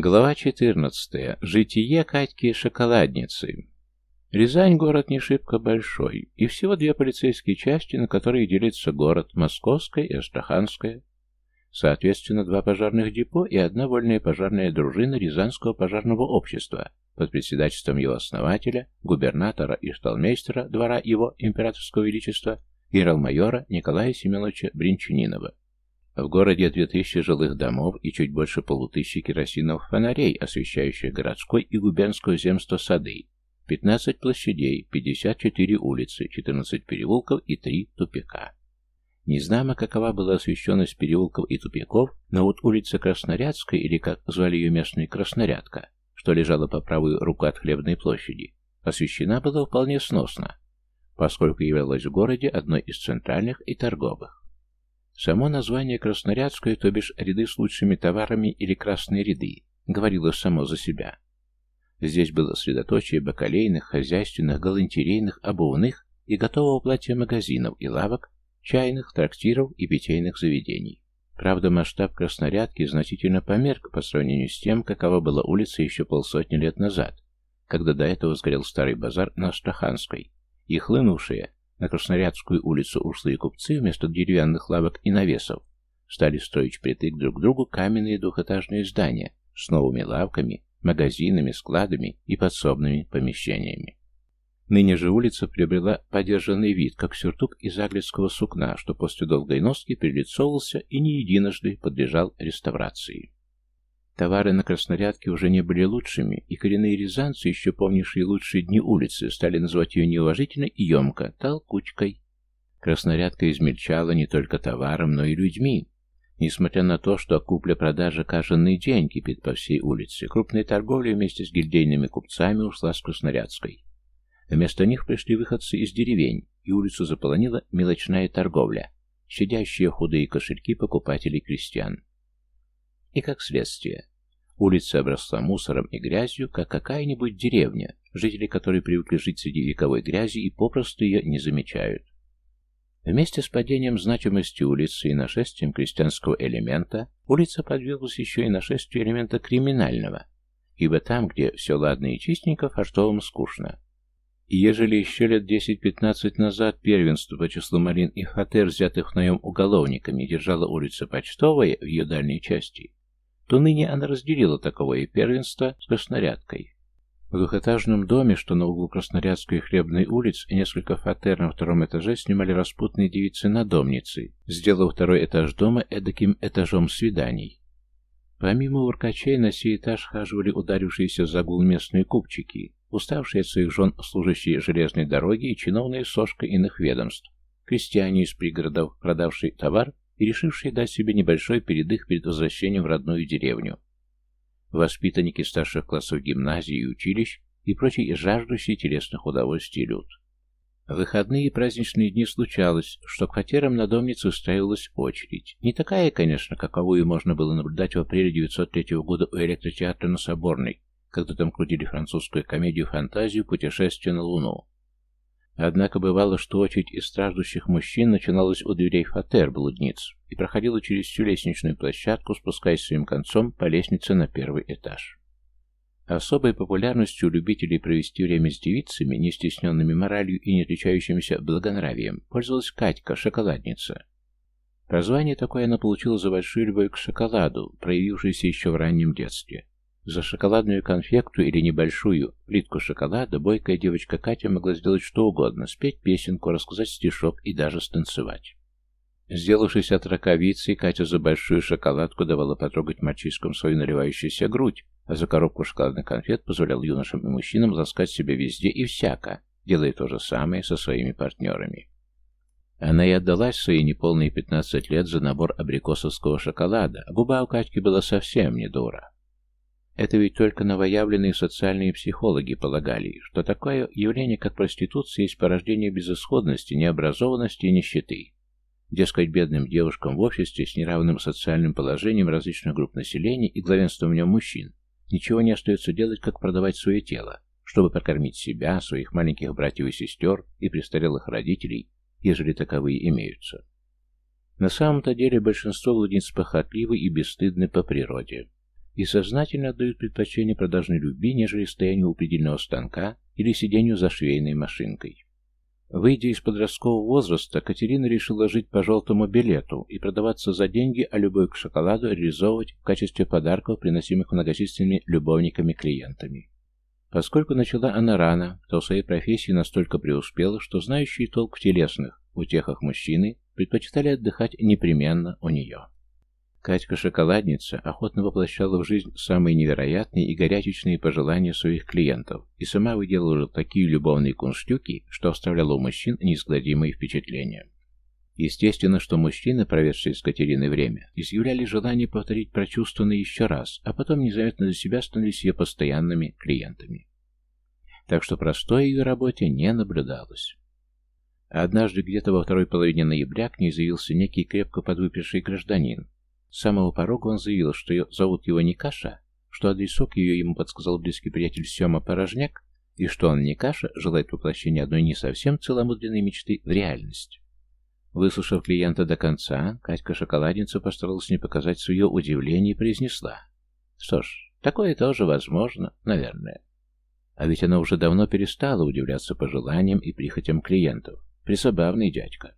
Глава 14. Житие Катьки-шоколадницы. Рязань город не шибко большой, и всего две полицейские части, на которые делится город, Московская и Астраханская. Соответственно, два пожарных депо и одна вольная пожарная дружина Рязанского пожарного общества под председательством его основателя, губернатора и шталмейстера двора его императорского величества, генерал-майора Николая Семеновича Бринчанинова. В городе 2000 жилых домов и чуть больше полутысячи керосиновых фонарей, освещающих городской и губернское земство сады, 15 площадей, 54 улицы, 14 переулков и 3 тупика. Не знамо, какова была освещенность переулков и тупиков, но вот улица Краснорядская, или как звали ее местные Краснорядка, что лежала по правую руку от Хлебной площади, освещена была вполне сносно, поскольку являлась в городе одной из центральных и торговых. Само название «краснорядское», то бишь «ряды с лучшими товарами» или «красные ряды», говорило само за себя. Здесь было средоточие бакалейных, хозяйственных, галантерейных, обувных и готового платья магазинов и лавок, чайных, трактиров и питейных заведений. Правда, масштаб краснорядки значительно померк по сравнению с тем, какова была улица еще полсотни лет назад, когда до этого сгорел старый базар на Астраханской, и хлынувшие на Краснорядскую улицу ушлые купцы вместо деревянных лавок и навесов стали строить притык друг к другу каменные двухэтажные здания с новыми лавками, магазинами, складами и подсобными помещениями. Ныне же улица приобрела подержанный вид, как сюртук из аглицкого сукна, что после долгой носки прилицовывался и не единожды подлежал реставрации. Товары на Краснорядке уже не были лучшими, и коренные рязанцы, еще помнившие лучшие дни улицы, стали называть ее неуважительно и емко «толкучкой». Краснорядка измельчала не только товаром, но и людьми. Несмотря на то, что купля-продажа каждый день кипит по всей улице, крупная торговля вместе с гильдейными купцами ушла с Краснорядской. Вместо них пришли выходцы из деревень, и улицу заполонила мелочная торговля, щадящие худые кошельки покупателей-крестьян. И как следствие, улица обросла мусором и грязью, как какая-нибудь деревня, жители которой привыкли жить среди вековой грязи и попросту ее не замечают. Вместе с падением значимости улицы и нашествием крестьянского элемента, улица подверглась еще и нашествию элемента криминального, ибо там, где все ладно и чистенько, фартовым скучно. И ежели еще лет 10-15 назад первенство по числу малин и фатер, взятых в наем уголовниками, держала улица Почтовая в ее дальней части, то ныне она разделила таковое первенство с краснорядкой. В двухэтажном доме, что на углу Краснорядской и Хлебной улиц, несколько фатер на втором этаже снимали распутные девицы-надомницы, сделав второй этаж дома эдаким этажом свиданий. Помимо уркачей на сей этаж хаживали ударившиеся за гул местные купчики, уставшие от своих жен служащие железной дороги и чиновные сошка иных ведомств, крестьяне из пригородов, продавшие товар и решившие дать себе небольшой передых перед возвращением в родную деревню. Воспитанники старших классов гимназии и училищ и прочий жаждущий телесных удовольствий люд. В выходные и праздничные дни случалось, что к фатерам на домнице устраивалась очередь. Не такая, конечно, каковую можно было наблюдать в апреле 903 года у электротеатра на Соборной, когда там крутили французскую комедию-фантазию «Путешествие на Луну». Однако бывало, что очередь из страждущих мужчин начиналась у дверей фатер блудниц и проходила через всю лестничную площадку, спускаясь своим концом по лестнице на первый этаж. Особой популярностью у любителей провести время с девицами, не стесненными моралью и не отличающимися благонравием, пользовалась Катька, шоколадница. Прозвание такое она получила за большую любовь к шоколаду, проявившейся еще в раннем детстве. За шоколадную конфекту или небольшую плитку шоколада бойкая девочка Катя могла сделать что угодно, спеть песенку, рассказать стишок и даже станцевать. Сделавшись от раковицы, Катя за большую шоколадку давала потрогать мальчишкам свою наливающуюся грудь, а за коробку шоколадных конфет позволял юношам и мужчинам ласкать себя везде и всяко, делая то же самое со своими партнерами. Она и отдалась свои неполные 15 лет за набор абрикосовского шоколада, а губа у Катьки была совсем не дура. Это ведь только новоявленные социальные психологи полагали, что такое явление, как проституция, есть порождение безысходности, необразованности и нищеты. Дескать, бедным девушкам в обществе с неравным социальным положением различных групп населения и главенством в нем мужчин ничего не остается делать, как продавать свое тело, чтобы прокормить себя, своих маленьких братьев и сестер и престарелых родителей, ежели таковые имеются. На самом-то деле большинство блудниц похотливы и бесстыдны по природе. И сознательно отдают предпочтение продажной любви, нежели стоянию у предельного станка или сидению за швейной машинкой. Выйдя из подросткового возраста, Катерина решила жить по желтому билету и продаваться за деньги, а любовь к шоколаду реализовывать в качестве подарков, приносимых многочисленными любовниками-клиентами. Поскольку начала она рано, то в своей профессии настолько преуспела, что знающие толк в телесных утехах мужчины предпочитали отдыхать непременно у нее. Катька-шоколадница охотно воплощала в жизнь самые невероятные и горячечные пожелания своих клиентов и сама выделывала такие любовные кунштюки, что оставляла у мужчин неизгладимые впечатления. Естественно, что мужчины, проведшие с Катериной время, изъявляли желание повторить прочувствованное еще раз, а потом незаметно для себя становились ее постоянными клиентами. Так что простой ее работе не наблюдалось. Однажды где-то во второй половине ноября к ней заявился некий крепко подвыпивший гражданин. С самого порога он заявил, что ее, зовут его не Каша, что адресок ее ему подсказал близкий приятель Сема Порожняк, и что он, не Каша, желает воплощения одной не совсем целомудренной мечты в реальность. Выслушав клиента до конца, Катька-шоколадница постаралась не показать свое удивление и произнесла. Что ж, такое тоже возможно, наверное. А ведь она уже давно перестала удивляться пожеланиям и прихотям клиентов. Присобавный дядька.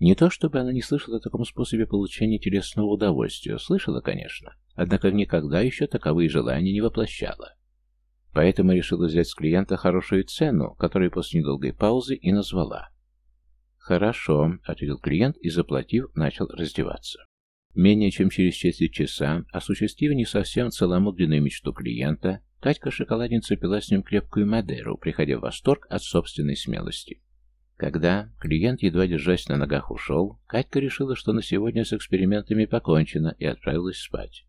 Не то чтобы она не слышала о таком способе получения телесного удовольствия, слышала, конечно, однако никогда еще таковые желания не воплощала. Поэтому решила взять с клиента хорошую цену, которую после недолгой паузы и назвала. «Хорошо», — ответил клиент и, заплатив, начал раздеваться. Менее чем через четверть часа, осуществив не совсем целомудренную мечту клиента, Катька-шоколадница пила с ним крепкую Мадеру, приходя в восторг от собственной смелости. Когда клиент, едва держась на ногах, ушел, Катька решила, что на сегодня с экспериментами покончено, и отправилась спать.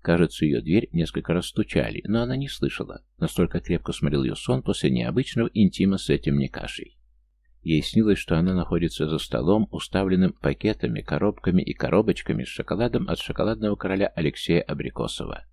Кажется, ее дверь несколько раз стучали, но она не слышала. Настолько крепко смотрел ее сон после необычного интима с этим Никашей. Ей снилось, что она находится за столом, уставленным пакетами, коробками и коробочками с шоколадом от шоколадного короля Алексея Абрикосова.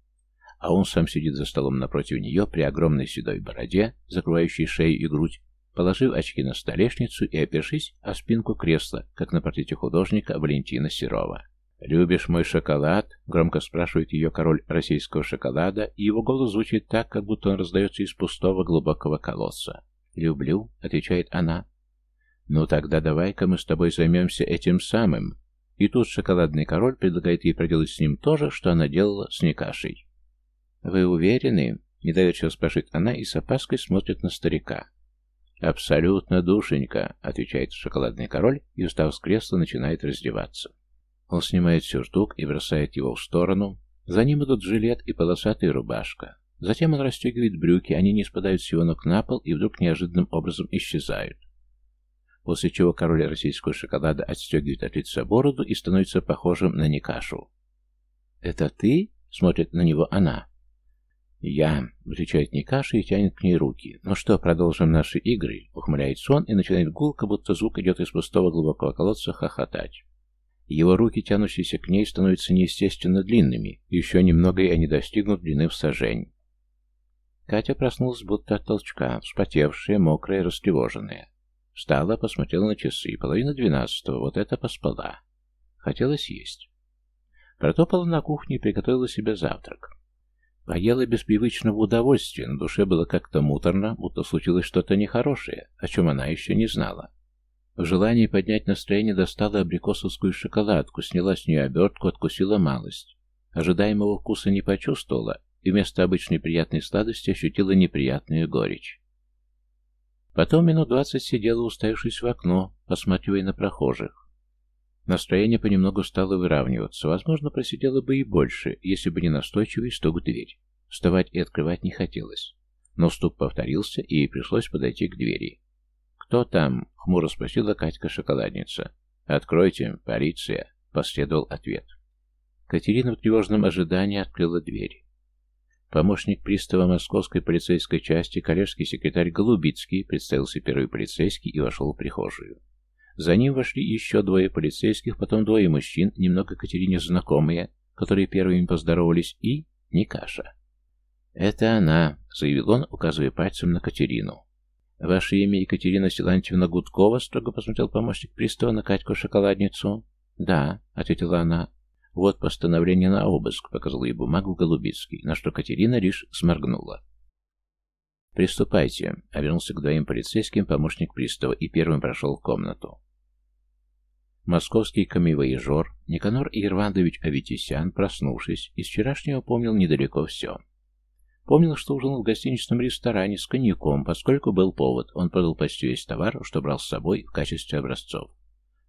А он сам сидит за столом напротив нее при огромной седой бороде, закрывающей шею и грудь, положив очки на столешницу и опершись о спинку кресла, как на портрете художника Валентина Серова. «Любишь мой шоколад?» — громко спрашивает ее король российского шоколада, и его голос звучит так, как будто он раздается из пустого глубокого колодца. «Люблю», — отвечает она, «Ну тогда давай-ка мы с тобой займемся этим самым». И тут шоколадный король предлагает ей проделать с ним то же, что она делала с Никашей. «Вы уверены?» — недоверчиво спрашивает она и с опаской смотрит на старика. «Абсолютно, душенька», — отвечает шоколадный король и, устав с кресла, начинает раздеваться. Он снимает сюртук и бросает его в сторону. За ним идут жилет и полосатая рубашка. Затем он расстегивает брюки, они не спадают с его ног на пол и вдруг неожиданным образом исчезают после чего король российского шоколада отстегивает от лица бороду и становится похожим на Никашу. «Это ты?» — смотрит на него она. «Я», — отвечает Никаша и тянет к ней руки. «Ну что, продолжим наши игры?» — ухмыляется он и начинает гулко, будто звук идет из пустого глубокого колодца, хохотать. Его руки, тянущиеся к ней, становятся неестественно длинными, еще немного и они достигнут длины в сажень. Катя проснулась будто от толчка, вспотевшая, мокрая, растревоженная. Встала, посмотрела на часы. Половина двенадцатого. Вот это поспала. Хотелось есть. Протопала на кухню и приготовила себе завтрак. Поела без привычного удовольствия, на душе было как-то муторно, будто случилось что-то нехорошее, о чем она еще не знала. В желании поднять настроение достала абрикосовскую шоколадку, сняла с нее обертку, откусила малость. Ожидаемого вкуса не почувствовала, и вместо обычной приятной сладости ощутила неприятную горечь. Потом минут двадцать сидела, уставившись в окно, посматривая на прохожих. Настроение понемногу стало выравниваться. Возможно, просидела бы и больше, если бы не настойчивый стук в дверь. Вставать и открывать не хотелось. Но стук повторился, и ей пришлось подойти к двери. «Кто там?» — хмуро спросила Катька-шоколадница. «Откройте, полиция!» — последовал ответ. Катерина в тревожном ожидании открыла дверь. Помощник пристава московской полицейской части, коллежский секретарь Голубицкий, представился первый полицейский и вошел в прихожую. За ним вошли еще двое полицейских, потом двое мужчин, немного Катерине знакомые, которые первыми поздоровались, и Никаша. «Это она», — заявил он, указывая пальцем на Катерину. «Ваше имя Екатерина Силантьевна Гудкова?» — строго посмотрел помощник пристава на Катьку-шоколадницу. «Да», — ответила она. «Вот постановление на обыск», — показал ей бумагу Голубицкий, на что Катерина лишь сморгнула. «Приступайте», — обернулся к двоим полицейским помощник пристава и первым прошел в комнату. Московский камевоежор Никанор Ирвандович Аветисян, проснувшись, из вчерашнего помнил недалеко все. Помнил, что ужинал в гостиничном ресторане с коньяком, поскольку был повод. Он продал почти весь товар, что брал с собой в качестве образцов.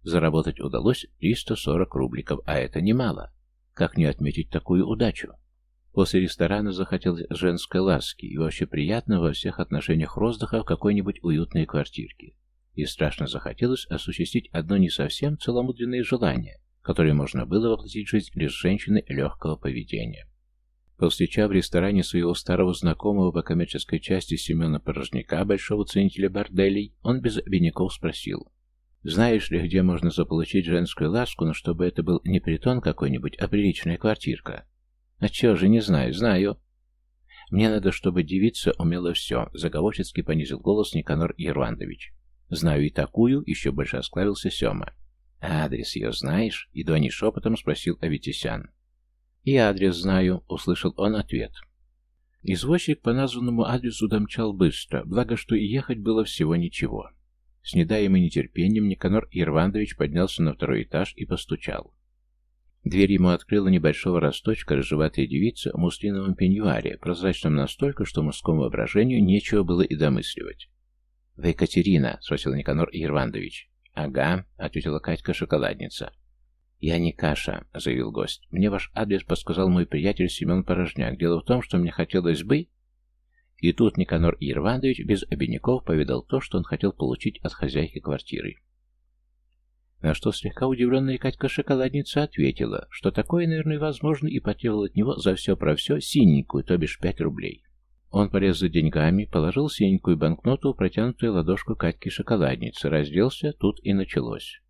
Заработать удалось 340 рубликов, а это немало. Как не отметить такую удачу? После ресторана захотелось женской ласки и вообще приятно во всех отношениях роздыха в какой-нибудь уютной квартирке. И страшно захотелось осуществить одно не совсем целомудренное желание, которое можно было воплотить жизнь лишь женщины легкого поведения. Повстречав в ресторане своего старого знакомого по коммерческой части Семена Порожняка, большого ценителя борделей, он без обиняков спросил, «Знаешь ли, где можно заполучить женскую ласку, но чтобы это был не притон какой-нибудь, а приличная квартирка?» «А чего же, не знаю, знаю». «Мне надо, чтобы девица умела все», — заговорчески понизил голос Никанор Ервандович. «Знаю и такую», — еще больше осклавился Сема. «А адрес ее знаешь?» — едва не шепотом спросил Аветисян. «И адрес знаю», — услышал он ответ. Извозчик по названному адресу домчал быстро, благо что и ехать было всего ничего. С недаемым нетерпением Никанор Ирвандович поднялся на второй этаж и постучал. Дверь ему открыла небольшого росточка рыжеватая девица в муслиновом пеньюаре, прозрачном настолько, что мужскому воображению нечего было и домысливать. «Вы Екатерина?» — спросил Никанор Ирвандович. «Ага», — ответила Катька-шоколадница. «Я не Каша», — заявил гость. «Мне ваш адрес подсказал мой приятель Семен Порожняк. Дело в том, что мне хотелось бы...» И тут Никанор Ирвандович без обиняков повидал то, что он хотел получить от хозяйки квартиры. На что слегка удивленная Катька-шоколадница ответила, что такое, наверное, возможно, и потребовал от него за все про все синенькую, то бишь пять рублей. Он полез за деньгами, положил синенькую банкноту в протянутую ладошку Катьки-шоколадницы, разделся, тут и началось.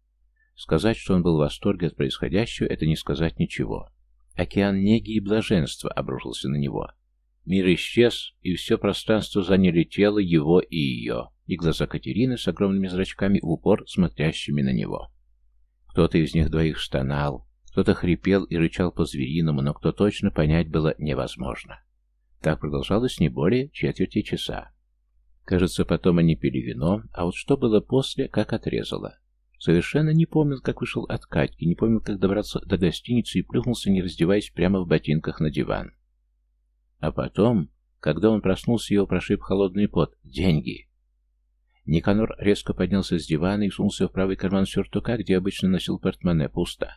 Сказать, что он был в восторге от происходящего, это не сказать ничего. Океан неги и блаженства обрушился на него. Мир исчез, и все пространство заняли тело его и ее, и глаза Катерины с огромными зрачками в упор, смотрящими на него. Кто-то из них двоих стонал, кто-то хрипел и рычал по-звериному, но кто точно понять было невозможно. Так продолжалось не более четверти часа. Кажется, потом они пили вино, а вот что было после, как отрезало. Совершенно не помнил, как вышел от Катьки, не помнил, как добраться до гостиницы и плюхнулся, не раздеваясь, прямо в ботинках на диван. А потом, когда он проснулся, его прошиб холодный пот. Деньги! Никанор резко поднялся с дивана и сунулся в правый карман сюртука, где обычно носил портмоне, пусто.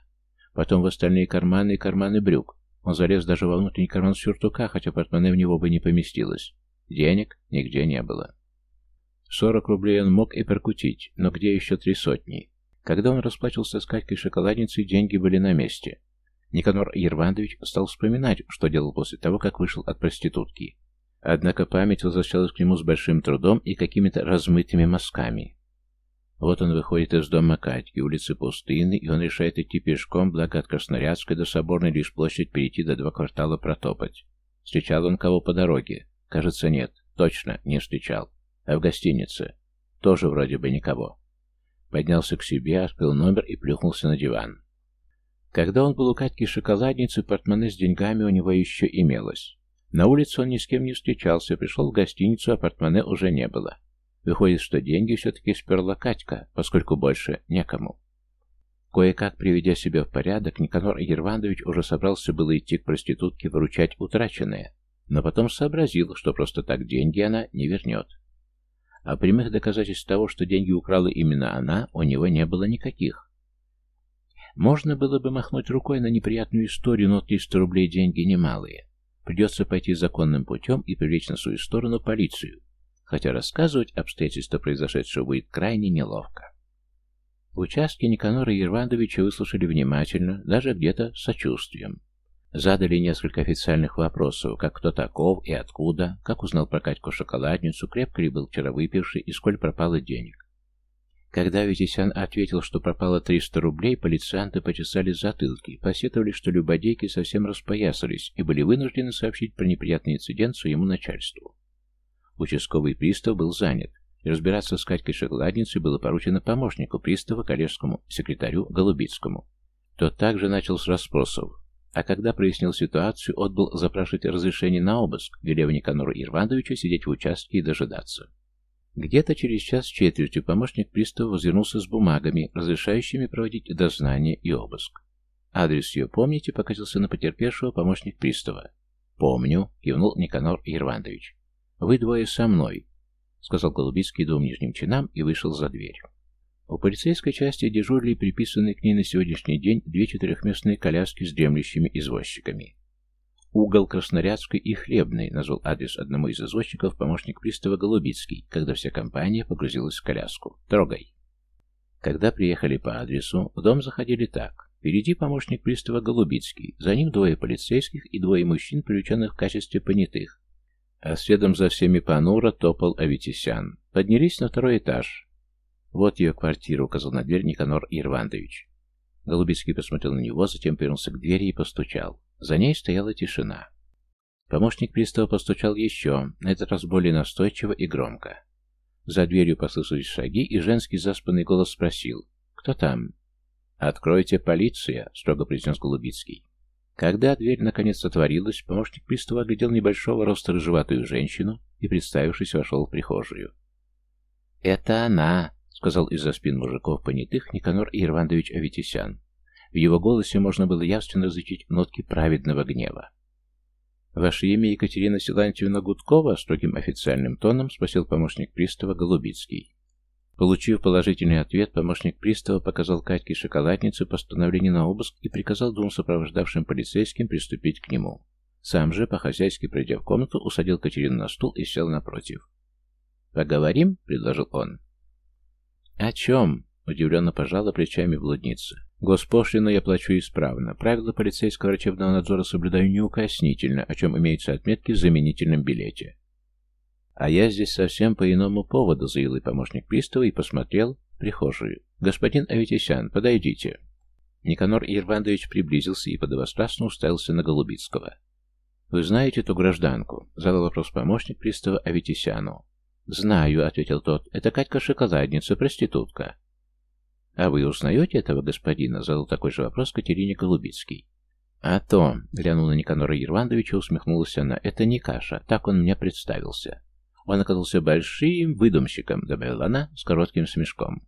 Потом в остальные карманы и карманы брюк. Он залез даже во внутренний карман сюртука, хотя портмоне в него бы не поместилось. Денег нигде не было. Сорок рублей он мог и прокутить, но где еще три сотни? Когда он расплачивался с Катькой шоколадницей, деньги были на месте. Никанор Ервандович стал вспоминать, что делал после того, как вышел от проститутки. Однако память возвращалась к нему с большим трудом и какими-то размытыми мазками. Вот он выходит из дома Катьки, улицы пустыны, и он решает идти пешком, благо от Краснорядской до Соборной лишь площадь перейти до два квартала протопать. Встречал он кого по дороге? Кажется, нет. Точно, не встречал. А в гостинице? Тоже вроде бы никого. Поднялся к себе, открыл номер и плюхнулся на диван. Когда он был у Катьки шоколадницы, портмоне с деньгами у него еще имелось. На улице он ни с кем не встречался, пришел в гостиницу, а портмоне уже не было. Выходит, что деньги все-таки сперла Катька, поскольку больше некому. Кое-как приведя себя в порядок, Никанор Ервандович уже собрался было идти к проститутке выручать утраченное, но потом сообразил, что просто так деньги она не вернет. А прямых доказательств того, что деньги украла именно она, у него не было никаких. Можно было бы махнуть рукой на неприятную историю, но 300 рублей деньги немалые. Придется пойти законным путем и привлечь на свою сторону полицию, хотя рассказывать обстоятельства произошедшего будет крайне неловко. В участке Никанора Ервандовича выслушали внимательно, даже где-то с сочувствием. Задали несколько официальных вопросов, как кто таков и откуда, как узнал про Катьку-шоколадницу, крепко ли был вчера выпивший и сколь пропало денег. Когда Витисян ответил, что пропало 300 рублей, полицианты почесали затылки, посетовали, что любодейки совсем распоясались и были вынуждены сообщить про неприятный инцидент своему начальству. Участковый пристав был занят, и разбираться с Катькой Шоколадницей было поручено помощнику пристава, коллежскому секретарю Голубицкому. Тот также начал с расспросов, а когда прояснил ситуацию, отбыл запрашивать разрешение на обыск, велев Никанору Ирвандовичу сидеть в участке и дожидаться. Где-то через час с четвертью помощник пристава возвернулся с бумагами, разрешающими проводить дознание и обыск. «Адрес ее помните?» — покатился на потерпевшего помощник пристава. «Помню», — кивнул Никанор Ирвандович. «Вы двое со мной», — сказал Голубицкий двум нижним чинам и вышел за дверь. У полицейской части дежурили приписанные к ней на сегодняшний день две четырехместные коляски с дремлющими извозчиками. Угол Краснорядской и Хлебной назвал адрес одному из извозчиков помощник пристава Голубицкий, когда вся компания погрузилась в коляску. «Трогай!» Когда приехали по адресу, в дом заходили так. Впереди помощник пристава Голубицкий, за ним двое полицейских и двое мужчин, привлеченных в качестве понятых. А следом за всеми понуро топал Аветисян. Поднялись на второй этаж. «Вот ее квартира», — указал на дверь Никанор Ирвандович. Голубицкий посмотрел на него, затем повернулся к двери и постучал. За ней стояла тишина. Помощник пристава постучал еще, на этот раз более настойчиво и громко. За дверью послышались шаги, и женский заспанный голос спросил «Кто там?» «Откройте, полиция!» — строго произнес Голубицкий. Когда дверь наконец отворилась, помощник пристава оглядел небольшого роста рыжеватую женщину и, представившись, вошел в прихожую. «Это она!» сказал из-за спин мужиков понятых Никанор Ирвандович Аветисян. В его голосе можно было явственно различить нотки праведного гнева. «Ваше имя Екатерина Силантьевна Гудкова?» строгим официальным тоном спросил помощник пристава Голубицкий. Получив положительный ответ, помощник пристава показал Катьке шоколаднице постановление на обыск и приказал двум сопровождавшим полицейским приступить к нему. Сам же, по-хозяйски пройдя в комнату, усадил Катерину на стул и сел напротив. «Поговорим?» — предложил он. «О чем?» — удивленно пожала плечами блудница. «Госпошлину я плачу исправно. Правила полицейского врачебного надзора соблюдаю неукоснительно, о чем имеются отметки в заменительном билете». «А я здесь совсем по иному поводу», — заявил помощник пристава и посмотрел в прихожую. «Господин Аветисян, подойдите». Никанор Ирвандович приблизился и подобострастно уставился на Голубицкого. «Вы знаете эту гражданку?» — задал вопрос помощник пристава Аветисяну. «Знаю», — ответил тот. «Это Катька-шоколадница, проститутка». «А вы узнаете этого господина?» — задал такой же вопрос Катерине Голубицкий. «А то», — глянул на Никанора Ервандовича, усмехнулась она, — «это не каша, так он мне представился». Он оказался большим выдумщиком, добавила она с коротким смешком.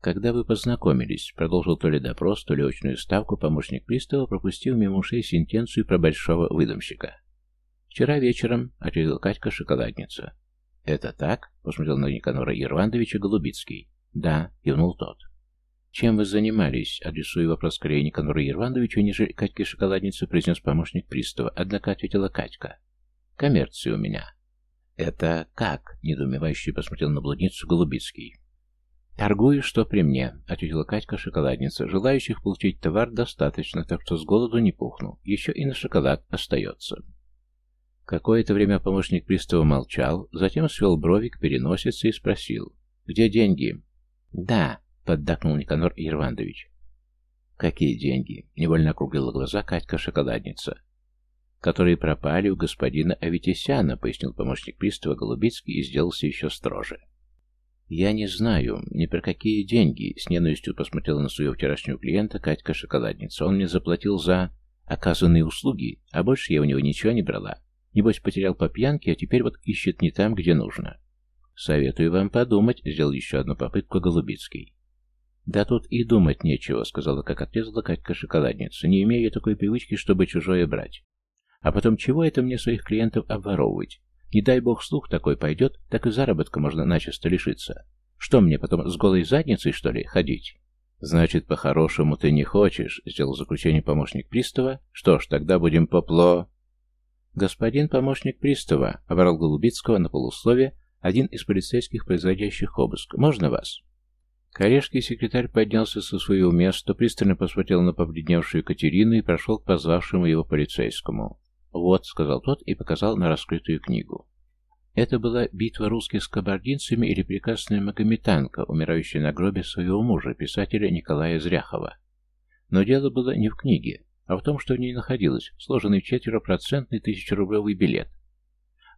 «Когда вы познакомились», — продолжил то ли допрос, то ли очную ставку помощник пристава, пропустив мимо ушей сентенцию про большого выдумщика. «Вчера вечером», — ответил Катька-шоколадница. «Это так?» — посмотрел на Никанора Ервандовича Голубицкий. «Да», — кивнул тот. «Чем вы занимались?» — адресуя вопрос скорее Никанору Ервандовичу, нежели Катьке Шоколаднице, произнес помощник пристава. Однако ответила Катька. «Коммерция у меня». «Это как?» — недоумевающий посмотрел на блудницу Голубицкий. «Торгую, что при мне», — ответила Катька-шоколадница. «Желающих получить товар достаточно, так что с голоду не пухну. Еще и на шоколад остается». Какое-то время помощник пристава молчал, затем свел брови к переносице и спросил. «Где деньги?» «Да», — поддакнул Никанор Ервандович. «Какие деньги?» — невольно округлила глаза Катька-шоколадница. «Которые пропали у господина Аветисяна», — пояснил помощник пристава Голубицкий и сделался еще строже. «Я не знаю, ни про какие деньги», — с ненавистью посмотрела на своего вчерашнего клиента Катька-шоколадница. «Он мне заплатил за оказанные услуги, а больше я у него ничего не брала. Небось, потерял по пьянке, а теперь вот ищет не там, где нужно. Советую вам подумать, сделал еще одну попытку Голубицкий. Да тут и думать нечего, сказала, как отрезала Катька-шоколадница. Не имею я такой привычки, чтобы чужое брать. А потом, чего это мне своих клиентов обворовывать? Не дай бог слух такой пойдет, так и заработка можно начисто лишиться. Что мне потом, с голой задницей, что ли, ходить? Значит, по-хорошему ты не хочешь, сделал заключение помощник пристава. Что ж, тогда будем попло... «Господин помощник пристава», — оборал Голубицкого на полуслове один из полицейских, производящих обыск. «Можно вас?» Корешский секретарь поднялся со своего места, пристально посмотрел на побледневшую Катерину и прошел к позвавшему его полицейскому. «Вот», — сказал тот и показал на раскрытую книгу. Это была битва русских с кабардинцами или прекрасная магометанка, умирающая на гробе своего мужа, писателя Николая Зряхова. Но дело было не в книге а в том, что в ней находилось сложенный в четверопроцентный тысячерублевый билет.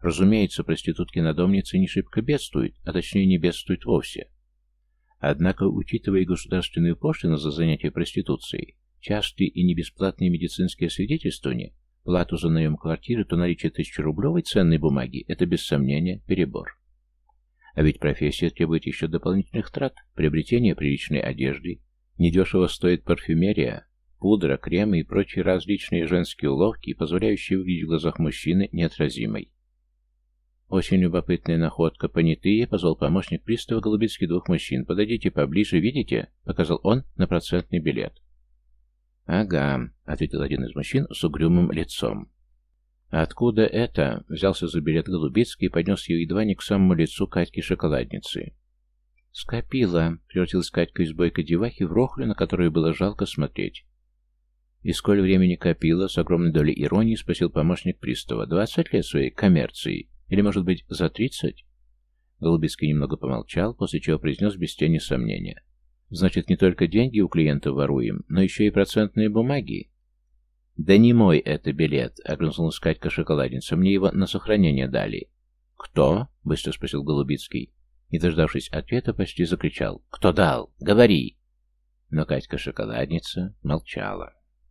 Разумеется, проститутки-надомницы не шибко бедствуют, а точнее не бедствуют вовсе. Однако, учитывая государственную пошлину за занятие проституцией, частые и не бесплатные медицинские свидетельствования, плату за наем квартиры, то наличие тысячерублевой ценной бумаги – это, без сомнения, перебор. А ведь профессия требует еще дополнительных трат, приобретения приличной одежды, недешево стоит парфюмерия, пудра, кремы и прочие различные женские уловки, позволяющие выглядеть в глазах мужчины неотразимой. Очень любопытная находка. Понятые, позвал помощник пристава Голубицкий двух мужчин. Подойдите поближе, видите? Показал он на процентный билет. Ага, ответил один из мужчин с угрюмым лицом. «Откуда это?» — взялся за билет Голубицкий и поднес ее едва не к самому лицу Катьки-шоколадницы. «Скопила», — превратилась Катька из бойкой девахи в рохлю, на которую было жалко смотреть. «И сколь времени копила?» — с огромной долей иронии спросил помощник пристава. «Двадцать лет своей коммерции? Или, может быть, за тридцать?» Голубицкий немного помолчал, после чего произнес без тени сомнения. «Значит, не только деньги у клиента воруем, но еще и процентные бумаги?» «Да не мой это билет», — огрызнулась Катька-шоколадница. «Мне его на сохранение дали». «Кто?» — быстро спросил Голубицкий. Не дождавшись ответа, почти закричал. «Кто дал? Говори!» Но Катька-шоколадница молчала.